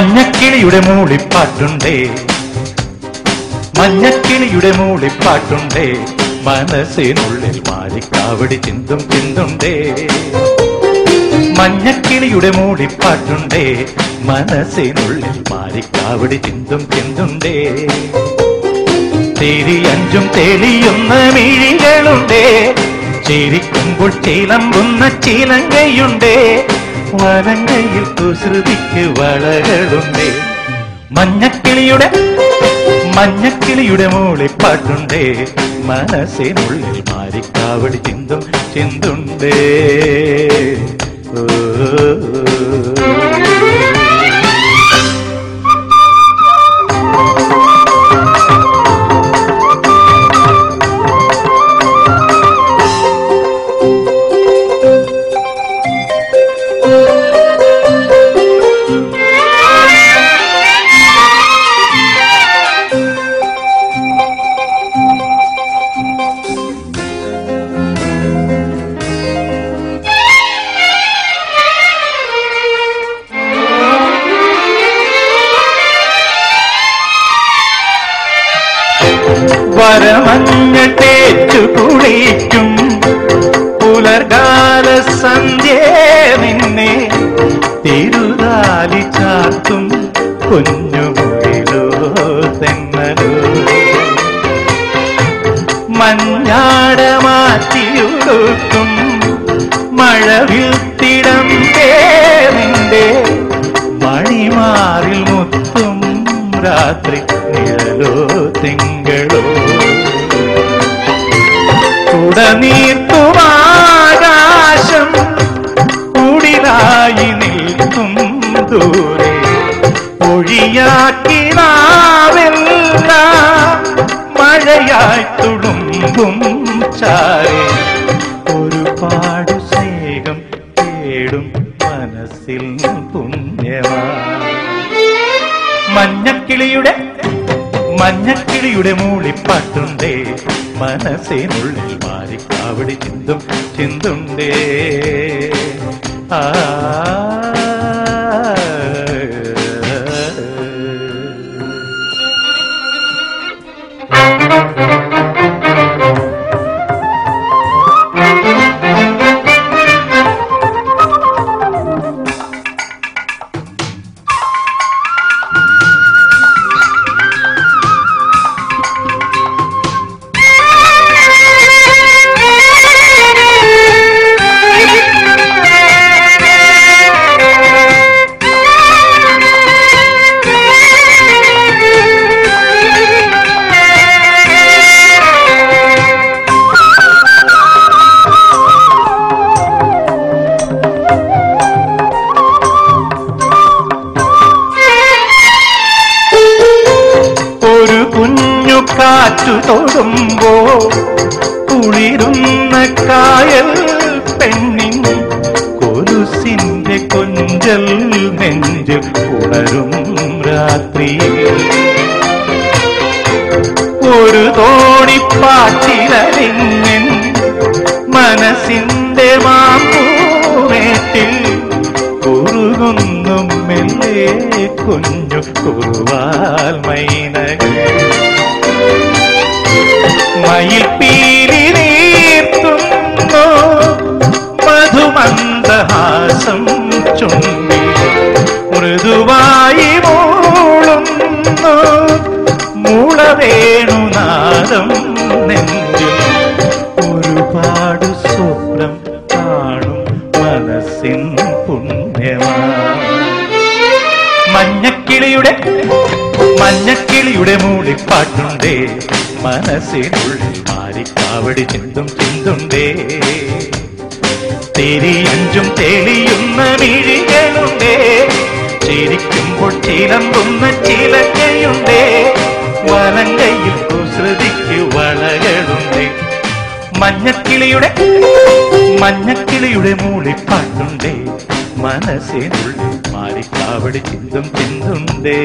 മഞ്ഞക്കിളിയുടെ മൂളിപ്പാട്ടുണ്ടേ. മഞ്ഞക്കിളിയുടെ മൂളിപ്പാട്ടുണ്ടേ. മനസ്സിനുള്ളിൽ മാരിക്കാവടി ചിന്തും ചിന്തുണ്ടേ. മഞ്ഞക്കിളിയുടെ മൂളിപ്പാട്ടുണ്ടേ. മനസ്സിനുള്ളിൽ മാരിക്കാവടി ചിന്തും ചിന്തുണ്ടേ. തേരി അഞ്ചും തെളിയുന്ന മിഴികളുണ്ടേ. ചിരിക്കുമ്പോൾ ചിലമ്പുന്ന ചിലങ്കയുണ്ടേ. വലങ്കയിൽ കുസൃതിക്ക് വളകളുണ്ട്. മഞ്ഞക്കിളിയുടെ മഞ്ഞക്കിളിയുടെ മൂളിപ്പാട്ടുണ്ടേ. മനസ്സിനുള്ളിൽ മാരിക്കാവടി ചിന്തും ചിന്തുണ്ടേ. ഓ. തേച്ചു കുളിക്കും പുലർകാല സന്ധ്യ നിന്നെ തിരുതാലി ചാത്തും കുഞ്ഞുമുഴിലോ തെന്നലോ മഞ്ഞാട മാറ്റിയുടുക്കും. മഴവിൽ തിടം മണിമാറിൽ മുത്തും രാത്രി കുടനീർത്തുമാകാശം കുടിലായി നിൽക്കും ദൂരെ. ഒഴിയാക്കിനാവെല്ല മഴയായി തുളുമ്പും ചാരെ. ഒരുപാട് സ്നേഹം തേടും മനസ്സിൽ പുണ്യമാ. മഞ്ഞക്കിളിയുടെ മഞ്ഞക്കിളിയുടെ മൂളിപ്പാട്ടുണ്ടേ മനസ്സിനുള്ളിൽ മാറിക്കാവടി ചിന്തും ചിന്തുണ്ടേ. ആ. കാറ്റു തൊടുമ്പോ കുളിരുന്ന കായൽ പെണ്ണിൻ കൊലുസിന്റെ കൊഞ്ചൽ നെഞ്ചിൽ ഉണരും രാത്രിയിൽ ഒരു തോണിപ്പാട്ടിലരിങ്ങൻ മനസ്സിന്റെ മാമ്പൂമേട്ടിൽ കുറുകുന്നും മെല്ലെ കുഞ്ഞു കുറുവാൽ മൈനകൾ മയിൽ പീലി നീർത്തുന്നു മധുമന്ദഹാസം ചുണ്ടി മൃദുവായി മൂളുന്നു. മുളവേണുനാദം മഞ്ഞക്കിളിയുടെ മൂളിപ്പാട്ടുണ്ടേ. മനസ്സിനുള്ളിൽ മാറിക്കാവടി ചിന്തും ചിന്തുണ്ടേ. തെരിയഞ്ചും തെളിയുന്ന മിഴികളുണ്ടേ. ചിരിക്കുമ്പോൾ ചിലമ്പുന്ന ചിലക്കയുണ്ടേ. വലങ്കയിൽ കുസൃതിക്ക് വളകളുണ്ടേ. മഞ്ഞക്കിളിയുടെ മഞ്ഞക്കിളിയുടെ മൂളിപ്പാട്ടുണ്ടേ. മനസ്സിനുള്ളിൽ മാറിക്കാവടി ചിന്തും ചിന്തുണ്ടേ